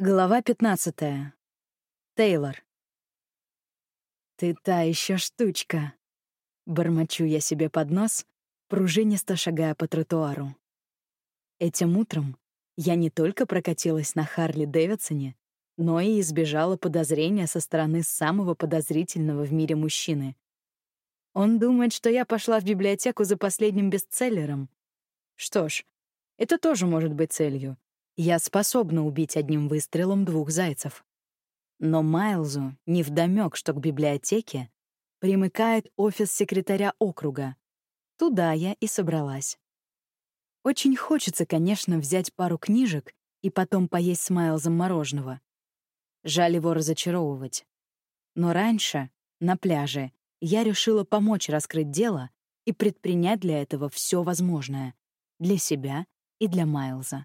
Глава 15. Тейлор. «Ты та еще штучка!» Бормочу я себе под нос, пружинисто шагая по тротуару. Этим утром я не только прокатилась на Харли Дэвидсоне, но и избежала подозрения со стороны самого подозрительного в мире мужчины. Он думает, что я пошла в библиотеку за последним бестселлером. Что ж, это тоже может быть целью я способна убить одним выстрелом двух зайцев. Но Майлзу невдомёк, что к библиотеке примыкает офис секретаря округа. Туда я и собралась. Очень хочется, конечно, взять пару книжек и потом поесть с Майлзом мороженого. Жаль его разочаровывать. Но раньше, на пляже, я решила помочь раскрыть дело и предпринять для этого все возможное. Для себя и для Майлза.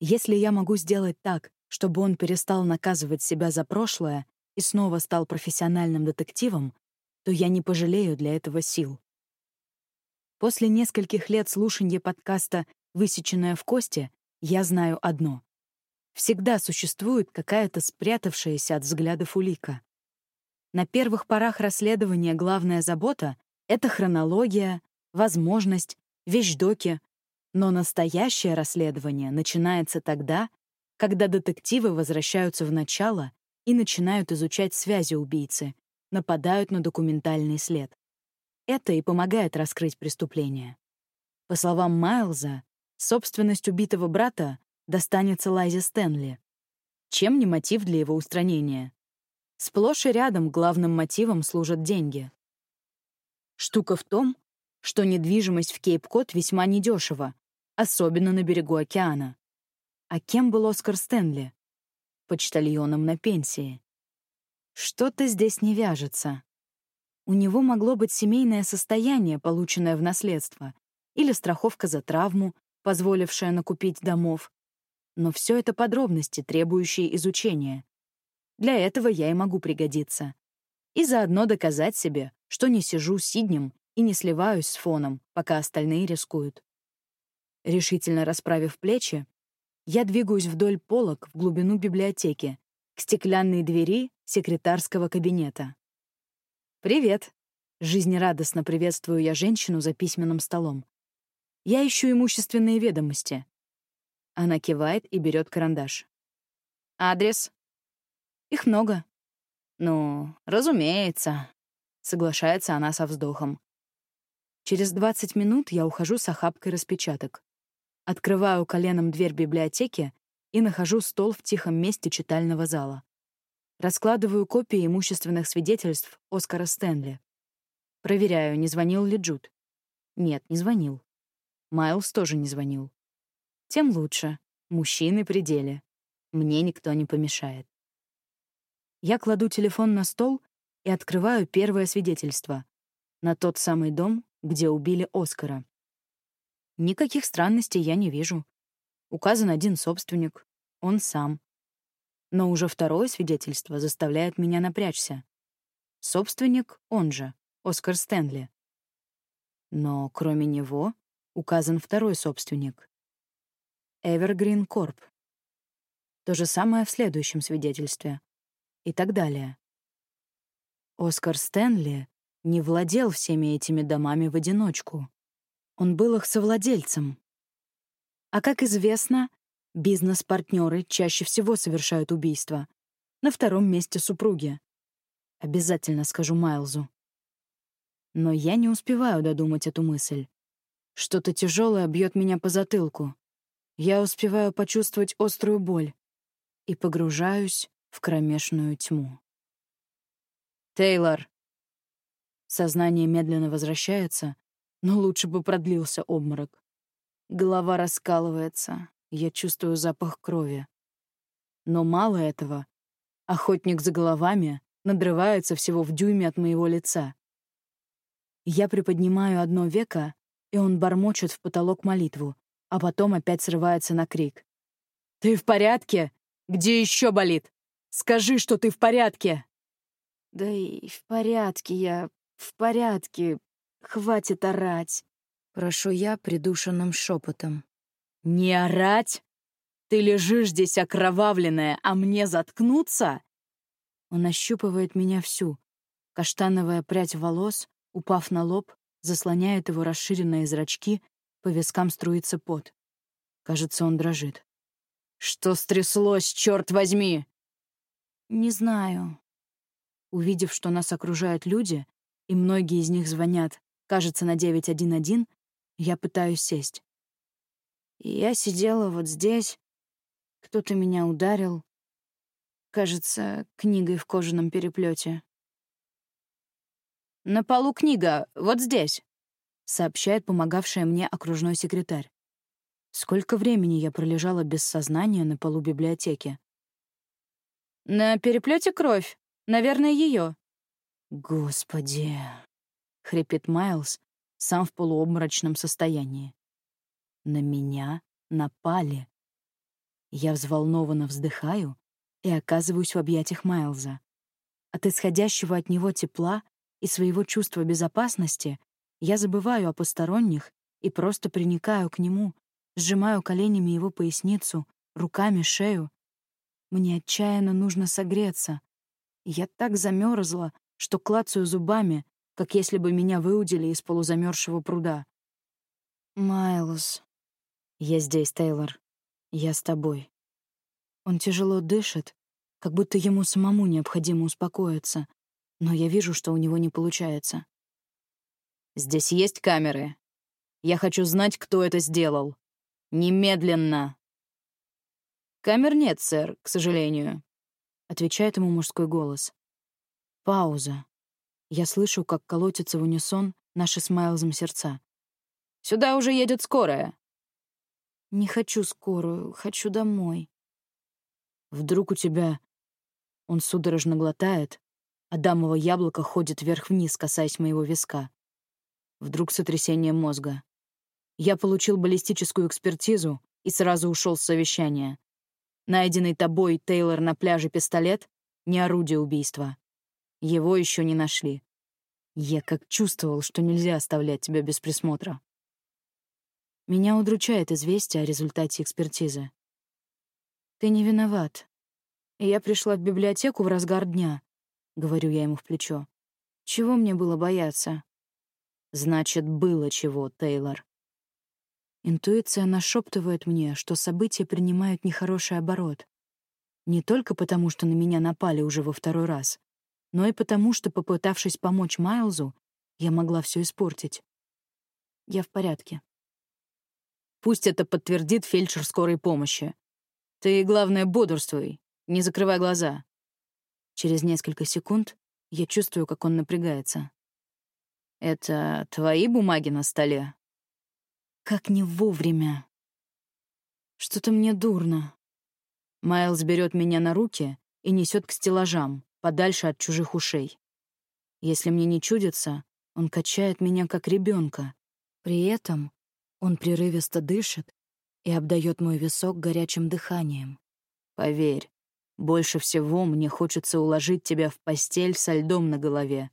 Если я могу сделать так, чтобы он перестал наказывать себя за прошлое и снова стал профессиональным детективом, то я не пожалею для этого сил. После нескольких лет слушания подкаста «Высеченная в кости» я знаю одно. Всегда существует какая-то спрятавшаяся от взглядов улика. На первых порах расследования главная забота — это хронология, возможность, вещдоки, но настоящее расследование начинается тогда, когда детективы возвращаются в начало и начинают изучать связи убийцы, нападают на документальный след. Это и помогает раскрыть преступление. По словам Майлза, собственность убитого брата достанется Лайзе Стэнли. Чем не мотив для его устранения? Сплошь и рядом главным мотивом служат деньги. Штука в том, что недвижимость в Кейп-Кот весьма недешева, особенно на берегу океана. А кем был Оскар Стэнли? Почтальоном на пенсии. Что-то здесь не вяжется. У него могло быть семейное состояние, полученное в наследство, или страховка за травму, позволившая накупить домов. Но все это подробности, требующие изучения. Для этого я и могу пригодиться. И заодно доказать себе, что не сижу сиднем и не сливаюсь с фоном, пока остальные рискуют. Решительно расправив плечи, я двигаюсь вдоль полок в глубину библиотеки, к стеклянной двери секретарского кабинета. «Привет!» — жизнерадостно приветствую я женщину за письменным столом. «Я ищу имущественные ведомости». Она кивает и берет карандаш. «Адрес?» «Их много». «Ну, разумеется», — соглашается она со вздохом. Через 20 минут я ухожу с охапкой распечаток. Открываю коленом дверь библиотеки и нахожу стол в тихом месте читального зала. Раскладываю копии имущественных свидетельств Оскара Стэнли. Проверяю, не звонил ли Джуд. Нет, не звонил. Майлз тоже не звонил. Тем лучше. Мужчины при деле. Мне никто не помешает. Я кладу телефон на стол и открываю первое свидетельство. На тот самый дом, где убили Оскара. Никаких странностей я не вижу. Указан один собственник, он сам. Но уже второе свидетельство заставляет меня напрячься. Собственник он же, Оскар Стэнли. Но кроме него указан второй собственник. Evergreen Corp. То же самое в следующем свидетельстве. И так далее. Оскар Стэнли не владел всеми этими домами в одиночку. Он был их совладельцем. А как известно, бизнес-партнеры чаще всего совершают убийства. На втором месте супруги. Обязательно скажу Майлзу. Но я не успеваю додумать эту мысль. Что-то тяжелое бьет меня по затылку. Я успеваю почувствовать острую боль и погружаюсь в кромешную тьму. «Тейлор!» Сознание медленно возвращается, но лучше бы продлился обморок. Голова раскалывается, я чувствую запах крови. Но мало этого. Охотник за головами надрывается всего в дюйме от моего лица. Я приподнимаю одно веко, и он бормочет в потолок молитву, а потом опять срывается на крик. «Ты в порядке? Где еще болит? Скажи, что ты в порядке!» «Да и в порядке я, «В порядке. Хватит орать!» Прошу я придушенным шепотом. «Не орать!» Ты лежишь здесь окровавленная, а мне заткнуться?» Он ощупывает меня всю. Каштановая прядь волос, упав на лоб, заслоняет его расширенные зрачки, по вискам струится пот. Кажется, он дрожит. «Что стряслось, черт возьми?» «Не знаю». Увидев, что нас окружают люди, и многие из них звонят, кажется, на 911, я пытаюсь сесть. Я сидела вот здесь, кто-то меня ударил. Кажется, книгой в кожаном переплете. «На полу книга, вот здесь», — сообщает помогавшая мне окружной секретарь. Сколько времени я пролежала без сознания на полу библиотеки? «На переплете кровь. Наверное, ее. «Господи!» — хрипит Майлз, сам в полуобморочном состоянии. «На меня напали». Я взволнованно вздыхаю и оказываюсь в объятиях Майлза. От исходящего от него тепла и своего чувства безопасности я забываю о посторонних и просто приникаю к нему, сжимаю коленями его поясницу, руками шею. Мне отчаянно нужно согреться. Я так замерзла, что клацаю зубами, как если бы меня выудили из полузамерзшего пруда. «Майлз...» «Я здесь, Тейлор. Я с тобой. Он тяжело дышит, как будто ему самому необходимо успокоиться, но я вижу, что у него не получается. Здесь есть камеры. Я хочу знать, кто это сделал. Немедленно. Камер нет, сэр, к сожалению, отвечает ему мужской голос. Пауза. Я слышу, как колотится в унисон наши с Майлзом сердца. Сюда уже едет скорая. Не хочу скорую, хочу домой. Вдруг у тебя... Он судорожно глотает, Адамово яблоко ходит вверх-вниз, касаясь моего виска. Вдруг сотрясение мозга. Я получил баллистическую экспертизу и сразу ушел с совещания. Найденный тобой, Тейлор, на пляже пистолет — не орудие убийства. Его еще не нашли. Я как чувствовал, что нельзя оставлять тебя без присмотра. Меня удручает известие о результате экспертизы. «Ты не виноват. Я пришла в библиотеку в разгар дня», — говорю я ему в плечо. «Чего мне было бояться?» «Значит, было чего, Тейлор». Интуиция нашептывает мне, что события принимают нехороший оборот. Не только потому, что на меня напали уже во второй раз, но и потому, что, попытавшись помочь Майлзу, я могла все испортить. Я в порядке. Пусть это подтвердит фельдшер скорой помощи. Ты, главное, бодрствуй, не закрывай глаза. Через несколько секунд я чувствую, как он напрягается. Это твои бумаги на столе? Как не вовремя. Что-то мне дурно. Майлз берет меня на руки и несет к стеллажам, подальше от чужих ушей. Если мне не чудится, он качает меня как ребенка. При этом он прерывисто дышит и обдает мой висок горячим дыханием. Поверь, больше всего мне хочется уложить тебя в постель со льдом на голове.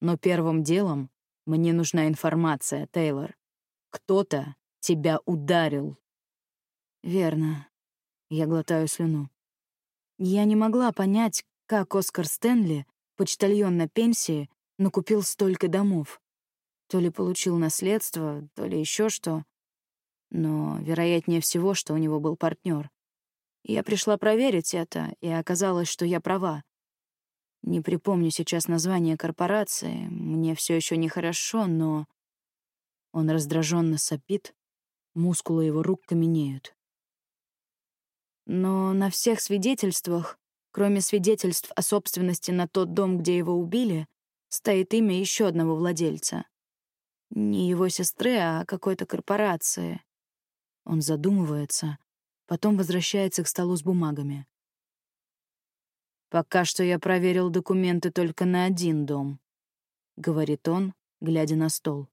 Но первым делом мне нужна информация, Тейлор. Кто-то тебя ударил. Верно. Я глотаю слюну. Я не могла понять, как Оскар Стэнли, почтальон на пенсии, накупил столько домов. То ли получил наследство, то ли еще что. Но вероятнее всего, что у него был партнер. Я пришла проверить это, и оказалось, что я права. Не припомню сейчас название корпорации, мне все еще нехорошо, но... Он раздраженно сопит, мускулы его рук каменеют. Но на всех свидетельствах, кроме свидетельств о собственности на тот дом, где его убили, стоит имя еще одного владельца. Не его сестры, а какой-то корпорации. Он задумывается, потом возвращается к столу с бумагами. «Пока что я проверил документы только на один дом», — говорит он, глядя на стол.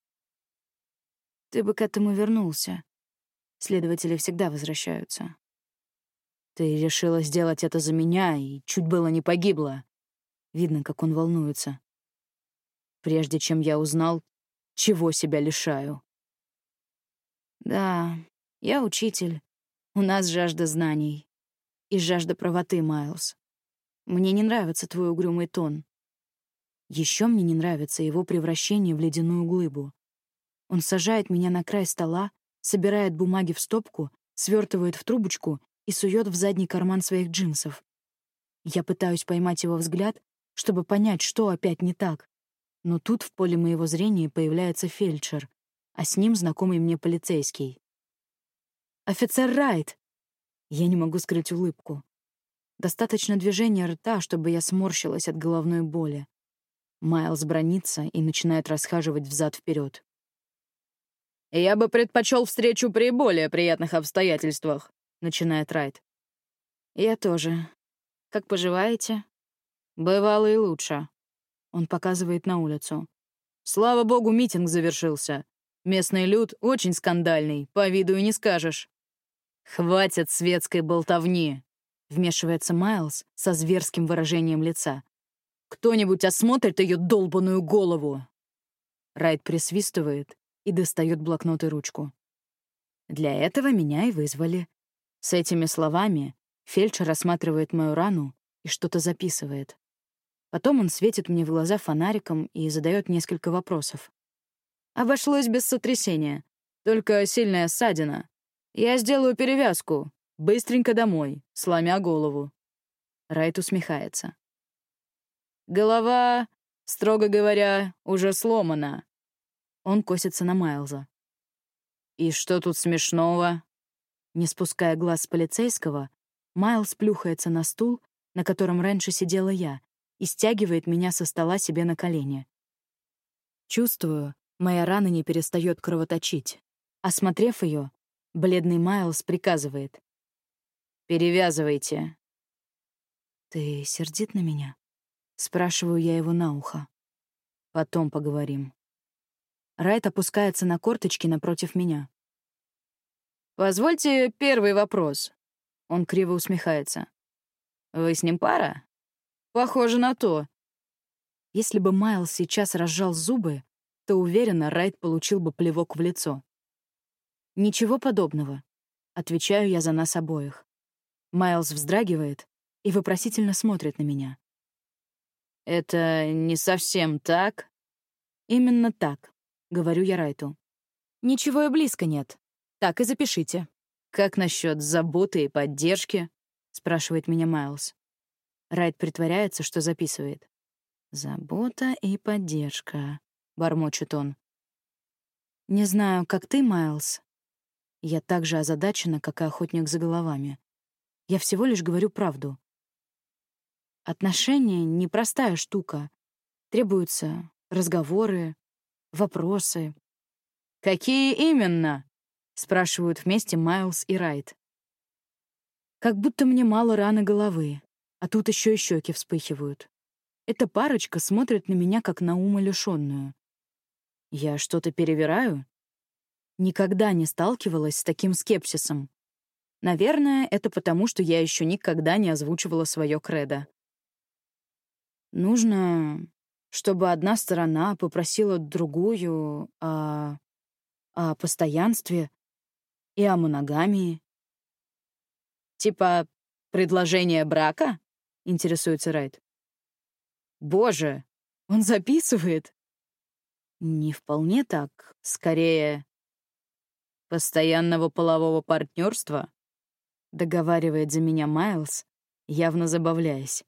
«Ты бы к этому вернулся. Следователи всегда возвращаются». «Ты решила сделать это за меня и чуть было не погибла». Видно, как он волнуется. Прежде чем я узнал, чего себя лишаю. Да, я учитель, У нас жажда знаний. И жажда правоты, Майлз. Мне не нравится твой угрюмый тон. Еще мне не нравится его превращение в ледяную глыбу. Он сажает меня на край стола, собирает бумаги в стопку, свертывает в трубочку и сует в задний карман своих джинсов. Я пытаюсь поймать его взгляд, чтобы понять, что опять не так. Но тут в поле моего зрения появляется фельдшер, а с ним знакомый мне полицейский. «Офицер Райт!» Я не могу скрыть улыбку. Достаточно движения рта, чтобы я сморщилась от головной боли. Майлз бронится и начинает расхаживать взад вперед. «Я бы предпочел встречу при более приятных обстоятельствах», — начинает Райт. «Я тоже. Как поживаете?» «Бывало и лучше». Он показывает на улицу. «Слава богу, митинг завершился. Местный люд очень скандальный, по виду и не скажешь». «Хватит светской болтовни», — вмешивается Майлз со зверским выражением лица. «Кто-нибудь осмотрит ее долбаную голову?» Райт присвистывает и достает блокнот и ручку. Для этого меня и вызвали. С этими словами фельдшер рассматривает мою рану и что-то записывает. Потом он светит мне в глаза фонариком и задает несколько вопросов. Обошлось без сотрясения. Только сильная ссадина. Я сделаю перевязку. Быстренько домой, сломя голову. Райт усмехается. Голова, строго говоря, уже сломана. Он косится на Майлза. И что тут смешного? Не спуская глаз с полицейского, Майлз плюхается на стул, на котором раньше сидела я, и стягивает меня со стола себе на колени. Чувствую, моя рана не перестает кровоточить. Осмотрев ее, бледный Майлз приказывает. «Перевязывайте». «Ты сердит на меня?» Спрашиваю я его на ухо. «Потом поговорим». Райт опускается на корточки напротив меня. «Позвольте первый вопрос». Он криво усмехается. «Вы с ним пара?» Похоже на то. Если бы Майлз сейчас разжал зубы, то, уверенно, Райт получил бы плевок в лицо. «Ничего подобного», — отвечаю я за нас обоих. Майлз вздрагивает и вопросительно смотрит на меня. «Это не совсем так?» «Именно так», — говорю я Райту. «Ничего и близко нет. Так и запишите». «Как насчет заботы и поддержки?» — спрашивает меня Майлз. Райт притворяется, что записывает. «Забота и поддержка», — бормочет он. «Не знаю, как ты, Майлз. Я так же озадачена, как и охотник за головами. Я всего лишь говорю правду. Отношения — непростая штука. Требуются разговоры, вопросы. «Какие именно?» — спрашивают вместе Майлз и Райт. Как будто мне мало раны головы. А тут еще и щеки вспыхивают. Эта парочка смотрит на меня, как на умалишенную. Я что-то перевираю? Никогда не сталкивалась с таким скепсисом. Наверное, это потому, что я еще никогда не озвучивала свое кредо. Нужно, чтобы одна сторона попросила другую о, о постоянстве и о моногамии. Типа предложение брака? — интересуется Райт. «Боже, он записывает!» «Не вполне так. Скорее, постоянного полового партнерства?» — договаривает за меня Майлз, явно забавляясь.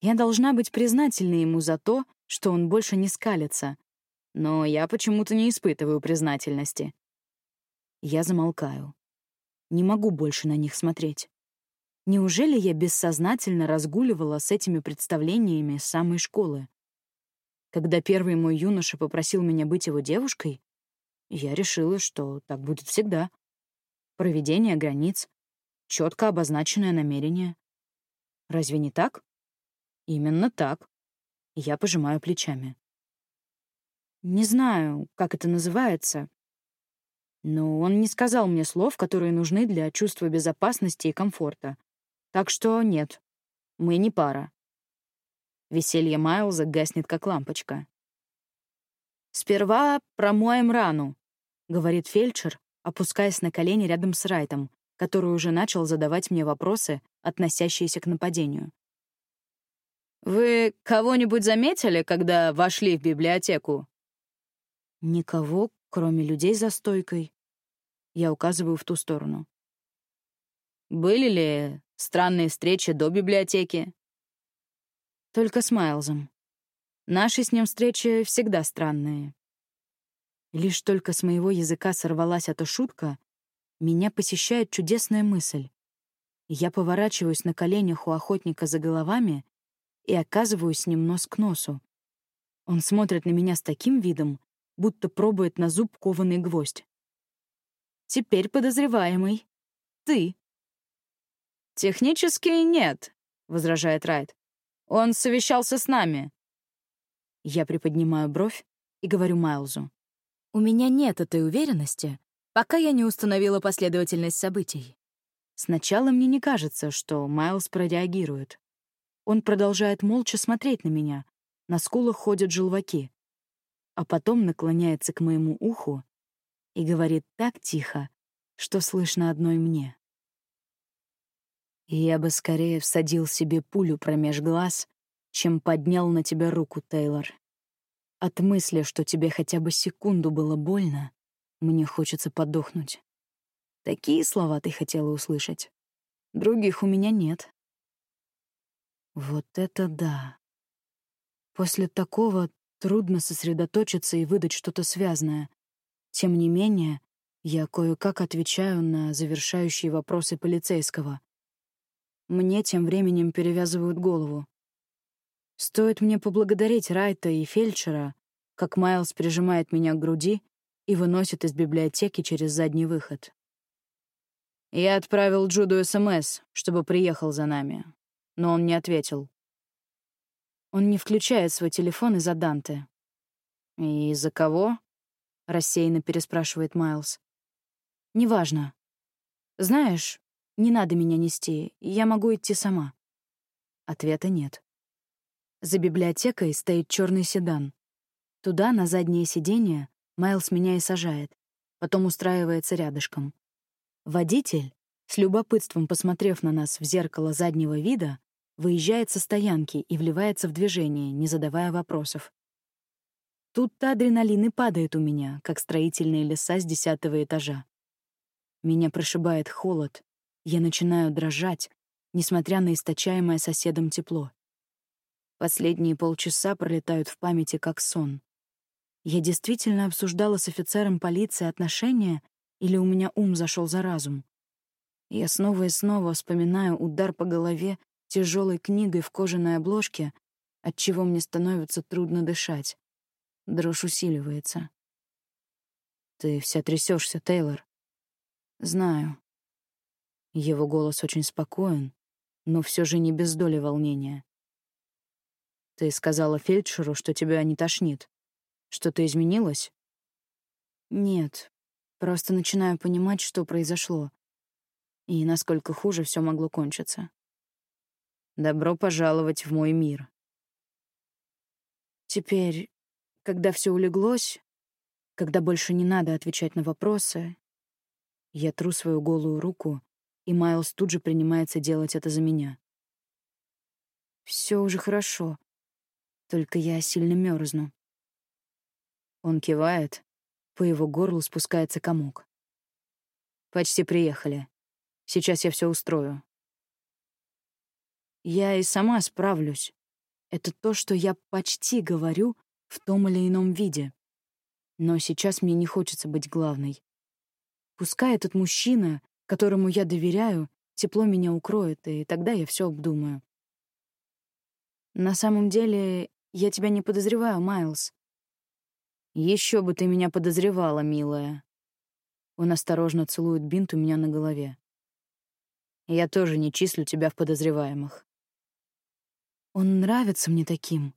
Я должна быть признательна ему за то, что он больше не скалится, но я почему-то не испытываю признательности. Я замолкаю. Не могу больше на них смотреть. Неужели я бессознательно разгуливала с этими представлениями с самой школы? Когда первый мой юноша попросил меня быть его девушкой, я решила, что так будет всегда. Проведение границ, четко обозначенное намерение. Разве не так? Именно так. Я пожимаю плечами. Не знаю, как это называется, но он не сказал мне слов, которые нужны для чувства безопасности и комфорта. Так что нет, мы не пара. Веселье Майлза гаснет, как лампочка. «Сперва промоем рану», — говорит фельдшер, опускаясь на колени рядом с Райтом, который уже начал задавать мне вопросы, относящиеся к нападению. «Вы кого-нибудь заметили, когда вошли в библиотеку?» «Никого, кроме людей за стойкой». Я указываю в ту сторону. «Были ли странные встречи до библиотеки?» «Только с Майлзом. Наши с ним встречи всегда странные. Лишь только с моего языка сорвалась эта шутка, меня посещает чудесная мысль. Я поворачиваюсь на коленях у охотника за головами и оказываюсь с ним нос к носу. Он смотрит на меня с таким видом, будто пробует на зуб кованый гвоздь. «Теперь подозреваемый. Ты». «Технически нет», — возражает Райт. «Он совещался с нами. Я приподнимаю бровь и говорю Майлзу. У меня нет этой уверенности, пока я не установила последовательность событий. Сначала мне не кажется, что Майлз прореагирует. Он продолжает молча смотреть на меня, на скулах ходят желваки, а потом наклоняется к моему уху и говорит так тихо, что слышно одной мне. «Я бы скорее всадил себе пулю промеж глаз, чем поднял на тебя руку, Тейлор. От мысли, что тебе хотя бы секунду было больно, мне хочется подохнуть. Такие слова ты хотела услышать. Других у меня нет. Вот это да. После такого трудно сосредоточиться и выдать что-то связанное. Тем не менее, я кое-как отвечаю на завершающие вопросы полицейского. Мне тем временем перевязывают голову. Стоит мне поблагодарить Райта и фельдшера, как Майлз прижимает меня к груди и выносит из библиотеки через задний выход. Я отправил Джуду СМС, чтобы приехал за нами, но он не ответил. Он не включает свой телефон из-за Данте. «И из-за кого?» — рассеянно переспрашивает Майлз. «Неважно. Знаешь, не надо меня нести, я могу идти сама». Ответа нет. За библиотекой стоит черный седан. Туда, на заднее сиденье, Майлз меня и сажает, потом устраивается рядышком. Водитель, с любопытством посмотрев на нас в зеркало заднего вида, выезжает со стоянки и вливается в движение, не задавая вопросов. Тут-то адреналин и падает у меня, как строительные леса с десятого этажа. Меня прошибает холод, я начинаю дрожать, несмотря на источаемое соседом тепло. Последние полчаса пролетают в памяти как сон. Я действительно обсуждала с офицером полиции отношения или у меня ум зашел за разум? Я снова и снова вспоминаю удар по голове тяжелой книгой в кожаной обложке, от чего мне становится трудно дышать. Дрожь усиливается. Ты вся трясешься, Тейлор. Знаю. Его голос очень спокоен, но все же не без доли волнения. Ты сказала фельдшеру, что тебя не тошнит. Что-то изменилось? Нет. Просто начинаю понимать, что произошло. И насколько хуже все могло кончиться. Добро пожаловать в мой мир. Теперь, когда все улеглось, когда больше не надо отвечать на вопросы, я тру свою голую руку, и Майлз тут же принимается делать это за меня. Все уже хорошо. Только я сильно мерзну. Он кивает, по его горлу спускается комок. Почти приехали. Сейчас я все устрою. Я и сама справлюсь. Это то, что я почти говорю в том или ином виде. Но сейчас мне не хочется быть главной. Пускай этот мужчина, которому я доверяю, тепло меня укроет, и тогда я все обдумаю. На самом деле, я тебя не подозреваю, Майлз. Еще бы ты меня подозревала, милая. Он осторожно целует бинт у меня на голове. Я тоже не числю тебя в подозреваемых. Он нравится мне таким,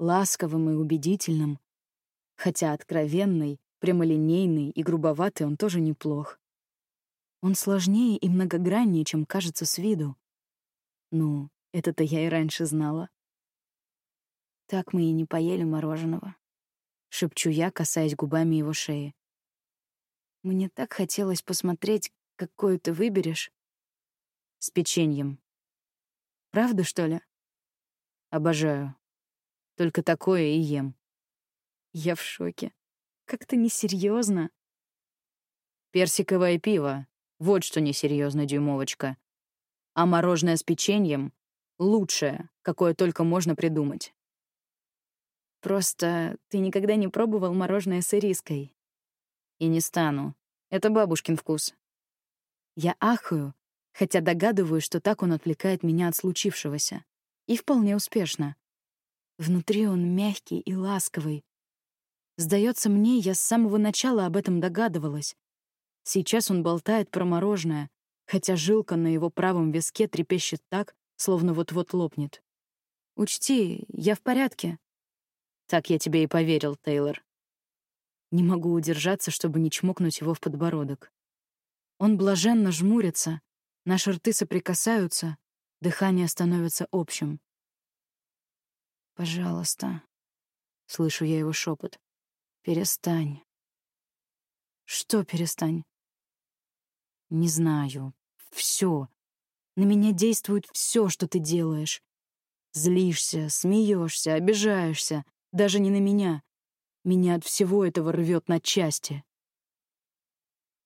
ласковым и убедительным, хотя откровенный, прямолинейный и грубоватый он тоже неплох. Он сложнее и многограннее, чем кажется с виду. Ну, это-то я и раньше знала. Так мы и не поели мороженого. Шепчу я, касаясь губами его шеи. Мне так хотелось посмотреть, какую ты выберешь?» «С печеньем». «Правда, что ли?» «Обожаю. Только такое и ем». Я в шоке. Как-то несерьезно. Персиковое пиво. Вот что несерьезно, дюймовочка. А мороженое с печеньем — лучшее, какое только можно придумать. Просто ты никогда не пробовал мороженое с ириской. И не стану. Это бабушкин вкус. Я ахаю, хотя догадываюсь, что так он отвлекает меня от случившегося. И вполне успешно. Внутри он мягкий и ласковый. Сдается мне, я с самого начала об этом догадывалась. Сейчас он болтает про мороженое, хотя жилка на его правом виске трепещет так, словно вот-вот лопнет. «Учти, я в порядке». «Так я тебе и поверил, Тейлор». Не могу удержаться, чтобы не чмокнуть его в подбородок. Он блаженно жмурится, наши рты соприкасаются, дыхание становится общим. «Пожалуйста», — слышу я его шепот, — «перестань». «Что перестань?» «Не знаю. Все. На меня действует все, что ты делаешь. Злишься, смеешься, обижаешься. Даже не на меня. Меня от всего этого рвет на части».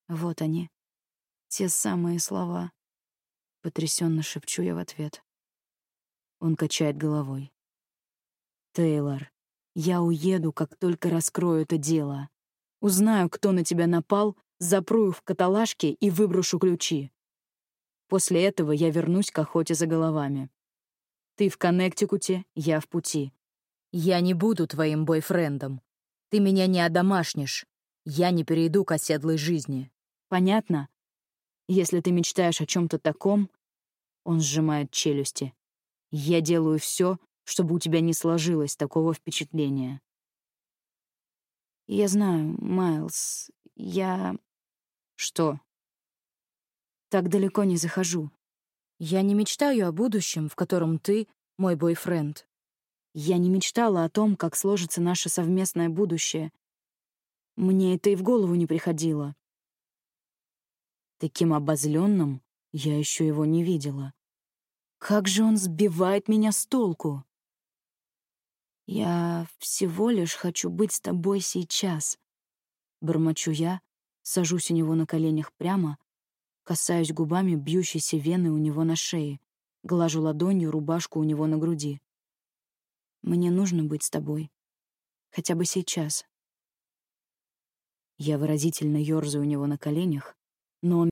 Вот они, те самые слова. Потрясенно шепчу я в ответ. Он качает головой. Тейлор, я уеду, как только раскрою это дело. Узнаю, кто на тебя напал, запрую в каталажке и выброшу ключи. После этого я вернусь к охоте за головами. Ты в Коннектикуте, я в пути. Я не буду твоим бойфрендом. Ты меня не одомашнишь. Я не перейду к оседлой жизни. Понятно? Если ты мечтаешь о чем то таком... Он сжимает челюсти. Я делаю все, чтобы у тебя не сложилось такого впечатления. Я знаю, Майлз, я... Что? Так далеко не захожу. Я не мечтаю о будущем, в котором ты — мой бойфренд. Я не мечтала о том, как сложится наше совместное будущее. Мне это и в голову не приходило. Таким обозленным я еще его не видела. Как же он сбивает меня с толку! «Я всего лишь хочу быть с тобой сейчас», — бормочу я, сажусь у него на коленях прямо, касаюсь губами бьющейся вены у него на шее, глажу ладонью рубашку у него на груди. «Мне нужно быть с тобой. Хотя бы сейчас». Я выразительно ёрзаю у него на коленях, но он